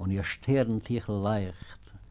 und ihr Sterntichel leicht.